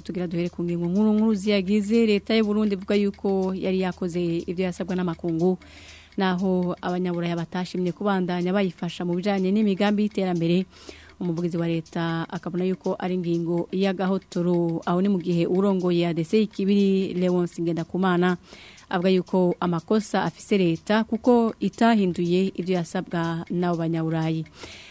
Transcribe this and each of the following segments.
tugira duhere ku ngingo nkuru nkuru ziyagize leta Burundi ivuga yuko yari yakoze ibyo yasabwa n'amakungu naho abanyaburaya batashimye kubandanya bayifasha mu bijyanye n'imigambi y'iterambere umuvugizi wa leta akabona yuko ari ingingo y'agahotoro aho ni mu gihe urongoye adese ikibiri leonce ngendakumana avuga yuko amakosa afise leta kuko itahinduye ibyo yasabwa n'abo banyaburayi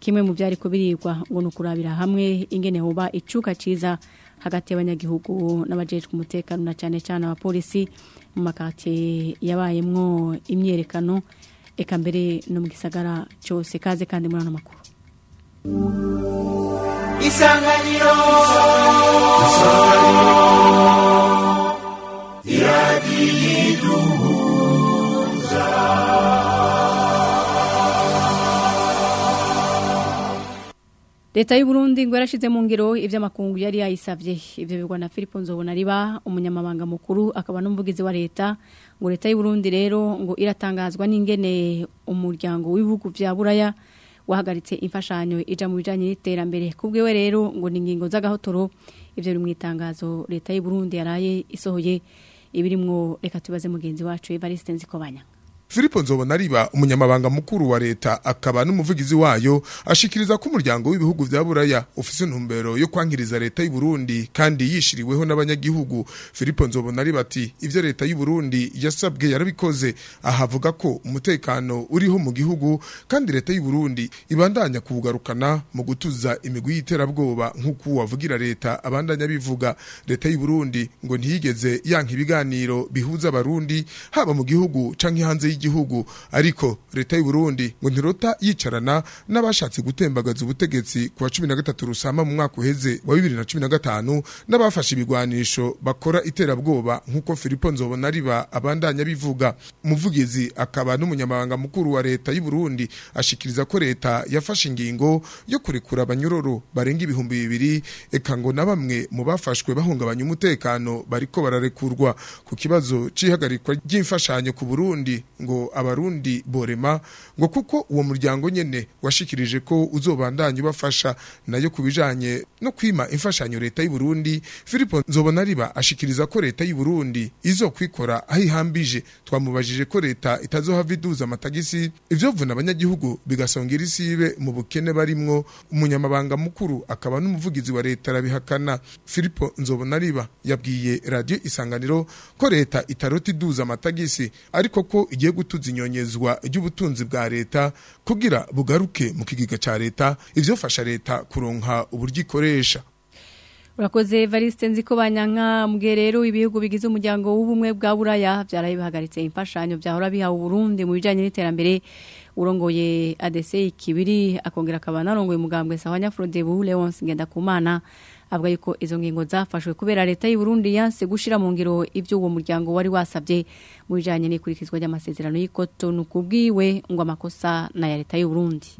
kimwe mu byari kubirigwa ngo nukurabira hamwe ingene hoba icuka ciza hagati y'abanyagihugu n'abajejwe umutekano na cyane cyane abapolisi mu makati yabayemwo imyerekano eka mbere no mu gisagara cyose kaze kandi muri ano makuru isanganiro leta y'uburundi ngo yarashyize mu ngiro iby'amakungu yari yayisabye ibyo bigwa na philippe nzobonariba umunyamabanga mukuru akaba n'umuvugizi wa leta ngo leta y'uburundi rero ngo iratangazwa n'ingene umuryango w'ibihugu bya buraya wahagaritse imfashanyo ija mu bijyanye n'iterambere kubwewe rero ngo ni ingingo z'agahotoro ibyo biri mu itangazo leta y'uburundi yaraye isohoye ibirimwo reka tubaze mugenzi wacu evariste nzikobanya Filipo nzobo nariba umunyamabanga mukuru wa leta akaba n'umuvugizi wayo ashikiriza ko umuryango w'ibihugu vya Buraya ufise intumbero yo kwangiriza leta y'u Burundi kandi yishiriweho n'abanyagihugu Filipo nzobo nariba ati ivyo leta y'u Burundi yasabwe yarabikoze ahavuga ko umutekano uriho mu gihugu kandi leta y'u Burundi ibandanya kubugarukana mu gutuza imigwi y'iterabwoba nk'uko wavugira leta abandanya bivuga leta y'u Burundi ngo ntiyigeze yanka ibiganiro bihuza abarundi haba mu gihugu canke hanze y'igihugu ariko leta y'u Burundi ngo ntiruta yicarana n'abashatse gutembagaza ubutegetsi ku wa 13 rusama mu mwaka uheze wa 2015 n'abafashe ibigwanisho bakora iterabwoba nkuko Filipo Nzobona riba abandanya bivuga umuvugizi akaba n'umunyamabanga mukuru wa leta y'u Burundi ashikiriza ko leta yafashe ingingo yo kurekura abanyororo barenga ibihumbi bibiri eka ngo na bamwe mu bafashwe bahungabanya umutekano bariko bararekurwa ku kibazo c'ihagarikwa ry'imfashanyo ku Burundi ngo ngo abarundi borema ngo kuko uwo muryango nyene washikirije ko uzobandanya ubafasha nayo kubijanye no kwima imfashanyo leta y’i Burundi Filipo nzobona riba ashikiriza ko leta y’i Burundi izokwikora aho ihambije twamubajije ko leta itazohava iduza amatagisi ivyovuna abanyagihugu bigasongera isibe mu bukene barimwo umunyamabanga mukuru akaba n'umuvugizi wa leta arabihakana Filipo nzobona riba yabwiye radio isanganiro ko leta itarota iduza amatagisi ariko ko igiye gutuza inyonyezwa ry'ubutunzi bwa leta kugira bugaruke mu kigega cya leta ibyofasha leta kuronka uburyo ikoresha urakoze valiste nzi ko banyankambwe rero ibihugu bigize umuryango w'ubumwe bwa buraya byaraye bihagaritse imfashanyo byahora bihawe uburundi mu bijyanye n'iterambere urongoye adese kibiri akongera akaba narongoye umugambwe sawa nyafurode buhu leonce ngendakumana avuga yuko izo ngingo zafashwe kubera leta y'u Burundi yanse gushira mu ngiro ibyo uwo muryango wari wasabye mu bijanye n'ikurikizwa ry'amasezerano y'ikoto n'ukubwiwe ngo amakosa na ya leta y'u Burundi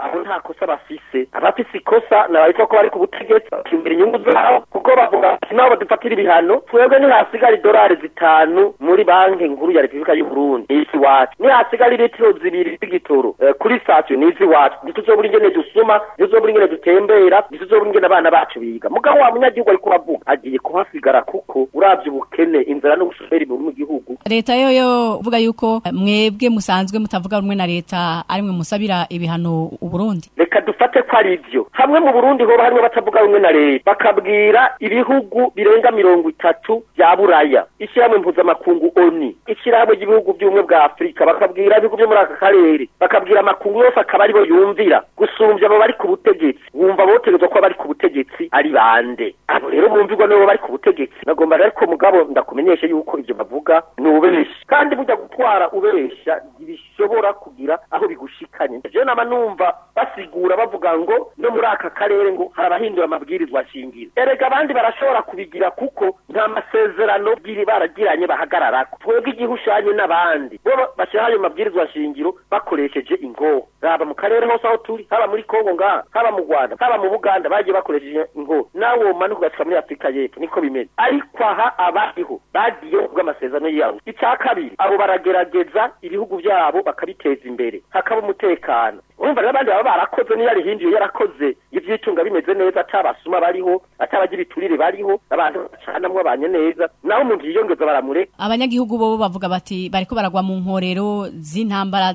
aho nta kosa bafise abafise ikosa nababitwa ko bari ku butegetsi bakimbira inyungu zabo kuko bavuga ati nabo badufatira ibihano twebwe ntihasigara idolari zitanu muri banki nkuru ya repubulika y'uburundi n'izi wacu ntihasigara litiro zibiri z'igitoro eh, kuri sitasiyo n'izi wacu ntituzobura ingene dusuma ntituzobura ingene dutembera ntituzobura ingene abana bacu biga mugabo wa munyagihugu ariko uravuga agiye kuhasigara kuko urabye ubukene inzara n'ubushoferi buri mu gihugu leta yo yo vuga yuko mwebwe musanzwe mutavuga rumwe na leta arimwe musabira ibihano Burundi reka dufate kwa ari byo hamwe mu burundi hoba harimo batavuga rumwe na leta bakabwira ibihugu birenga mirongo itatu bya buraya ishyirahamwe mpuzamakungu oni ishyirahamwe ry'ibihugu by'ubumwe bwa afurika bakabwira ibihugu byo muri aka karere bakabwira amakungu yose akaba aribo yumvira gusumbya abo bari ku butegetsi wumva boterezwa ko bari ku butegetsi ari bande abo rero bumvirwa n'abo bari ku butegetsi bagomba ariko mugabo ndakumenyesha yuko ibyo bavuga ni ubeshya kandi bujya gutwara ubeshya ntibishobora kugira aho bigushikanye jewe nama numva basigura bavuga ngo no muri aka karere ngo hari abahindura amabwirizwa shingiro erega abandi barashobora kubigira kuko nta masezerano bwiri baragiranye bahagarara twebwe igihe ushanye n'abandi bo bashyiraho ayo mabwirizwa shingiro bakoresheje ingoho raba mu karere hose aho turi haba muri kongo ngaha haba mu rwanda haba mu buganda bagiye bakoresheje ingoho nawe womanuka ugashyika muri afurika y'epfo niko bimeze ariko aha abariho bagiye kuvuga yabo icya kabiri abo baragerageza ibihugu byabo bakabiteza imbere hakaba umutekano urumva n'abandi baba barakoze niyo arihinduye yarakoze ibyitunga bimeze neza atabasuma bariho atabagira iturire bariho abantu bacanamwo abanye neza naho umuntu yiyongeza baramureka abanyagihugu bo bavuga bati bariko baragwa mu nkorero z'intambara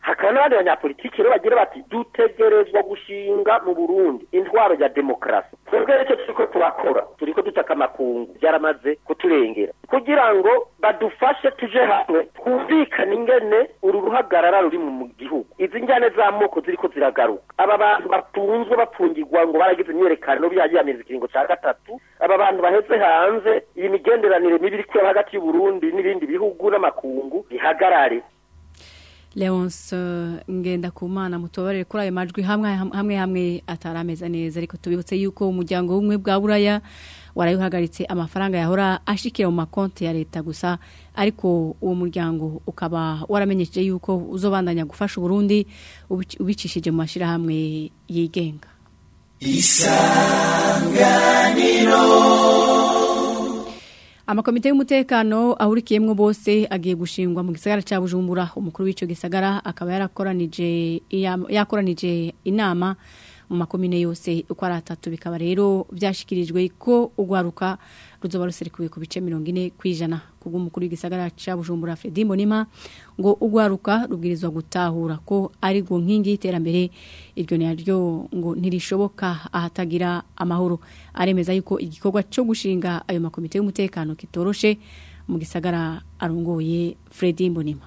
hakaba n'abandi banyapolitiki rero bagira bati dutegerezwa gushinga mu burundi intwaro ya demokarasi twebwe rero icyo turiko turakora turiko dutaka amakungu byaramaze kuturengera kugira ngo badufashe tuje hamwe twumvikane ingene uru ruhagarara ruri mu gihugu izi njyane z'amoko ziriko ziragaruka aba bantu batunzwe bapfungirwa ngo baragize imyiyerekano byagiyamiriza ikiringo cya gatatu aba bantu baheze hanze iyi migenderanire mibi iri hagati y'uburundi n'ibindi bihugu n'amakungu bihagarare leonce uh, ngenda ku mana mutobarere kuri ayo majwi hamwe hamwe atarameze neza ariko tubibutse yuko umuryango w’umwe bwa buraya warayuhagaritse amafaranga yahora ashikira mu makonti ya leta gusa ariko uwo muryango ukaba waramenyesheje yuko uzobandanya gufasha uburundi ubicishije mu mashyirahamwe yigenga isanganiro amakomite y'umutekano ahurikiyemo bose agiye gushingwa mu gisagara cya bujumbura umukuru w'icyo gisagara akaba yarakoranije yakoranije inama mu yose uko ari atatu bikaba rero byashyikirijwe ko ugwaruka ruzoba ruserekuye ku bice mirongo ine ku ijana kubw'umukuru w'igisagara ca bujumbura Fredi Mbonima ngo ugwaruka rubwirizwa gutahura ko ari go nkingi y'iterambere iryo ni ryo ngo ntirishoboka ahatagira amahoro aremeza yuko igikorwa cyo gushinga ayo makomite y'umutekano kitoroshe mu gisagara arongoye Fredi Mbonima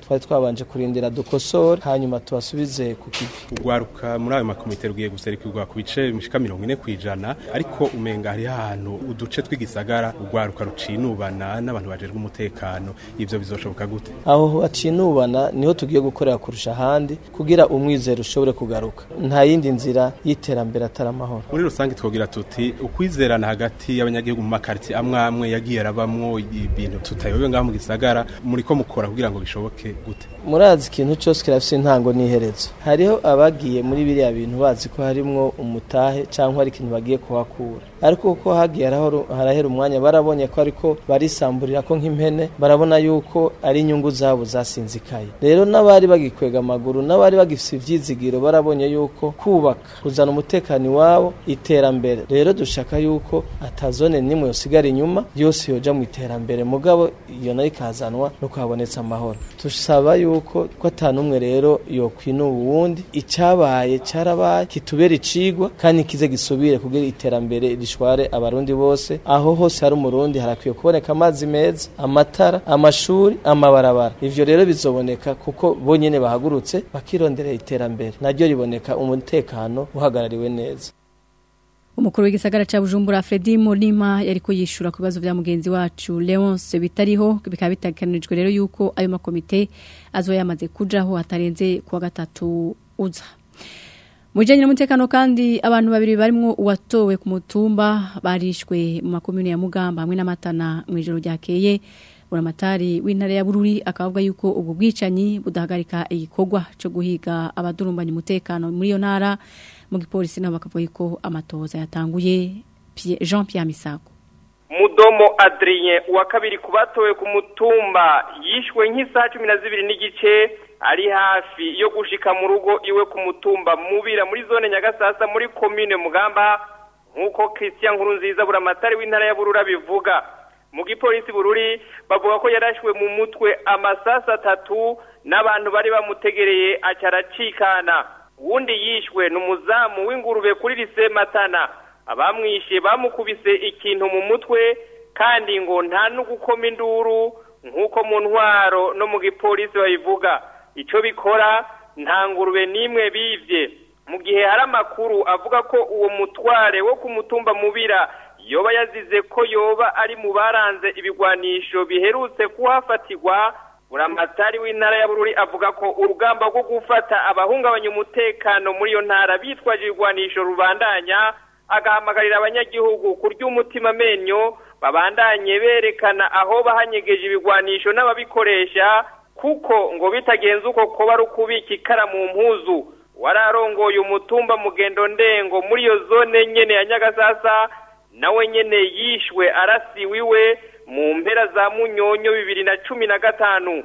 twari twabanje kurindira dukosore hanyuma tubasubize ku kivi urwaruka muri ayo makomite rugiye guserukirwa ku bice bishika mirongo ine ku ijana kubona ariko umenga hari ahantu uduce tw'igisagara urwaruka rucinubana n'abantu bajejwe umutekano ivyo bizoshoboka gute aho bacinubana niho tugiye gukorera kurusha ahandi kugira umwizero ushobore kugaruka nta yindi nzira y'iterambere atari amahoro muri rusange twogira tuti ukwizerana hagati y'abanyagihugu mu makartie amwe amwe yagiye arabamwo ibintu tutayobewe ngaho mu gisagara muriko mukora kugira ngo bishoboke gute murazi ikintu cyose kirafise intango n'iherezo hariho abagiye muri biriya bintu bazi ko harimwo umutahe cyangwa hari ikintu bagiye kuhakura ariko kuko hagiye harahera umwanya barabonye ko ariko barisamburira ko nk'impene barabona yuko ari inyungu zabo zasinzikaye rero n'abari bagikwega amaguru n'abari bagifite ibyizigiro barabonye yuko kubaka kuzana umutekano iwabo iterambere rero dushaka yuko atazone n'imwe yosigara inyuma yose yoja mu iterambere mugabo iyo nayo ikazanwa no kuhabonetse amahoro dusaba yuko ko atanumwe rero yokwinuba uwundi icyabaye cyarabaye kitubera icigwa kandi kize gisubire kugira iterambere rishware abarundi bose aho hose hari umurundi harakwiye kuboneka amazi meza amatara amashuri amabarabara ivyo rero bizoboneka kuko bo bahagurutse bakirondera iterambere naryo riboneka umutekano uhagarariwe neza umukuru w'igisagara cya Bujumbura Fredy Mulima yari kuyishura ku bibazo bya mugenzi wacu Leonce bitariho bikaba bitakanijwe rero yuko ayo makomite azoyamaze kujaho atarenze kuwa gatatu uza mujyanye n'umutekano kandi abantu babiri barimo uwatowe ku mutumba barishwe mu makomune ya mugamba hamwe matana mu ijoro ryakeye buramatari w'intara ya bururi akavuga yuko ubwo bwicanyi budahagarika igikorwa cyo guhiga abadurumbanya umutekano muri iyo ntara mu gipolisi nabo bakavuga yuko amatoza yatanguye jean Pierre Misako mudomo Adrien wa kabiri ku ku mutumba yishwe nk'isaha cumi na zibiri n'igice ari hafi yo gushika mu rugo iwe ku mutumba mubira muri zone nyagasasa muri komine mugamba nk'uko christian Nkuru nkurunziza buramatari w'intara ya burura bivuga mu gipolisi bururi bavuga ko yarashwe mu mutwe amasasa atatu n'abantu bari bamutegereye acaracikana uwundi yishwe ni umuzamu w'ingurube kuri lise matana abamwishe bamukubise ikintu mu mutwe kandi ngo nta no induru nk'uko mu ntwaro no mu gipolisi babivuga icyo bikora nta n'imwe bibye mu gihe hari amakuru avuga ko uwo mutware wo kumutumba mubira yoba yazize ko yoba ari mu baranze ibigwanisho biherutse kuhafatirwa buramatari w'intara ya bururi avuga ko urugamba rwo gufata abahungabanya umutekano muri iyo ntara bitwaje ibigwanisho rubandanya agahamagarira abanyagihugu kurya umutima amenyo babandanye berekana aho bahanyegeje ibigwanisho n'ababikoresha kuko ngo bitagenze uko kuba ari ukubika ikara mu mpuzu wararongoye umutumba mugendo ndengo muri iyo zone nyine ya nyagasasa nawe nyine yishwe arasiwe iwe mu mpera za munyonyo bibiri na cumi na gatanu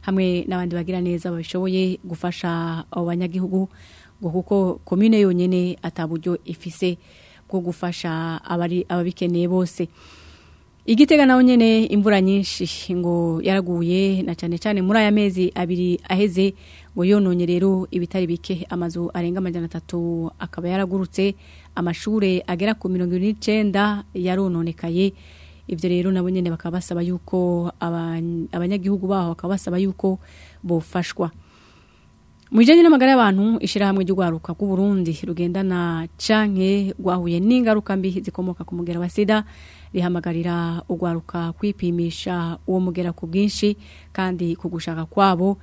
hamwe n'abandi bagira neza babishoboye gufasha abanyagihugu ngo kuko komune yonyene ataburyo ifise bwo gufasha ababikeneye bose igitega na nyine imvura nyinshi ngo yaraguye na cyane cyane muri aya mezi abiri aheze ngo yononye rero ibitari bike amazu arenga amajyana atatu akaba yaragurutse amashuri agera ku mirongo irindwi n'icyenda yarononekaye ibyo rero nabo nyine bakaba basaba yuko abanyagihugu baho bakaba basaba yuko bofashwa mu bijyanye n'amagara y'abantu ishyirahamwe ry'urwaruka rw'uburundi rugendana canke rwahuye n'ingaruka mbi zikomoka ku mugera wa sida rihamagarira ugwaruka kwipimisha uwo mugera ku bwinshi kandi kugushaka kwabo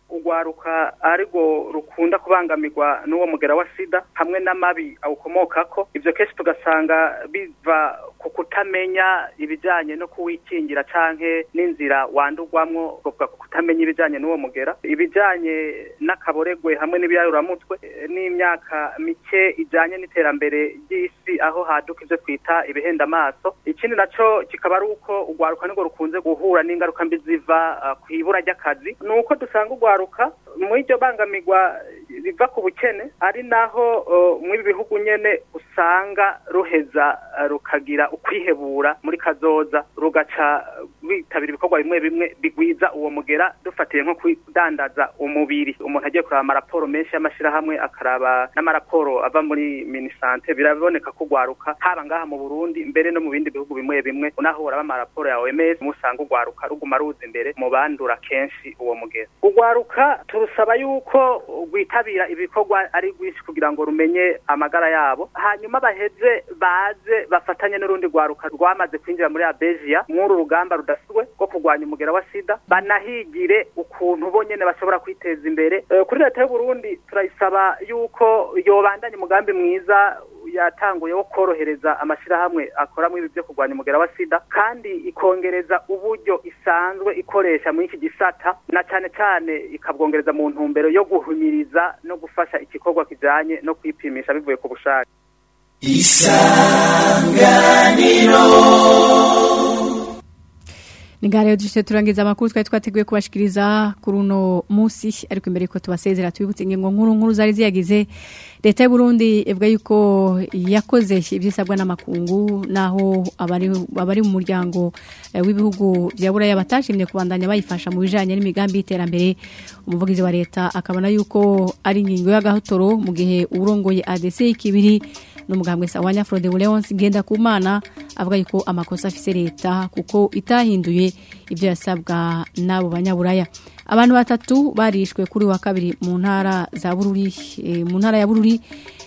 urwaruka arirwo rukunda kubangamirwa n'uwo mugera wa sida hamwe n'amabi awukomoka ko ibyo kenshi tugasanga biva ku kutamenya ibijyanye no kuwikingira canke n'inzira wandurwamwo ku kutamenya ibijyanye n'uwo mugera ibijyanye n'akaboregwe hamwe n'ibiyaruramutwe eh, n'imyaka mike ijyanye n'iterambere ry'isi aho haduka ibyo twita ibihenda amaso ikindi nacyo kikaba ari uko urwaruka nirwo rukunze guhura n'ingaruka mbi ziva eh, ku ibura ry'akazi ni uko dusanga urwaruka muri iryo bangamirwa riva ku bukene ari naho muri ibi bihugu nyine usanga ruheza eh, rukagira ukwihebura muri kazoza rugaca bitabira ibikorwa bimwe bimwe bigwiza uwo mugera dufatiye nko kudandaza umubiri umuntu agiye kuraba amaraporo menshi y'amashyirahamwe akaraba n'amaraporo ava muri minisante biraboneka ko ugwaruka haba ngaha mu burundi mbere no mu bindi bihugu bimwe bimwe unahura b'amaraporo ya oms musanga ugwaruka ruguma ruza imbere mu bandura kenshi uwo mugera ugwaruka turusaba yuko rwitabira ibikorwa ari rwinshi kugira ngo rumenye amagara yabo hanyuma baheze baze bafatanye n'urundi rwaruka rwamaze kwinjira muri abejiya mw'uru rugamba ruda budasubwe bwo kurwanya umugera wa sida banahigire ukuntu bonyine bashobora kwiteza imbere eh, kuri leta y'u Burundi turayisaba yuko yobandanya umugambi mwiza yatanguye wo korohereza amashyirahamwe akoramo ibi byo kurwanya umugera wa sida kandi ikongereza uburyo isanzwe ikoresha muri iki gisata na cyane cyane ikabwongereza mu ntumbero yo guhunyiriza no gufasha igikorwa kijyanye no kwipimisha bivuye ku bushake isanganiro ni gare turangiza amakuru twari twateguye kubashikiriza kuri uno munsi ariko imbere ko tubasezera tubibutse ingingo nkuru nkuru zari ziyagize leta y'u Burundi ivuga yuko yakoze ibyisabwa n'amakungu naho abari abari mu muryango eh, w'ibihugu bya buraya batashimye kubandanya bayifasha mu bijanye n'imigambi y'iterambere umuvugizi wa leta akabona yuko ari ingingo y'agatoro mu gihe urongoye ADC kibiri n'umugambwe sawanya Frode Leonce genda kumana avuga yuko amakosa afise leta kuko itahinduye ibyo yasabwa n'abo banyaburaya abantu batatu barishwe kuri wa kabiri mu ntara za Bururi e, mu ntara ya Bururi